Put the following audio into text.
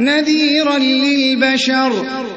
نَذِيرًا لِّلْبَشَرِ.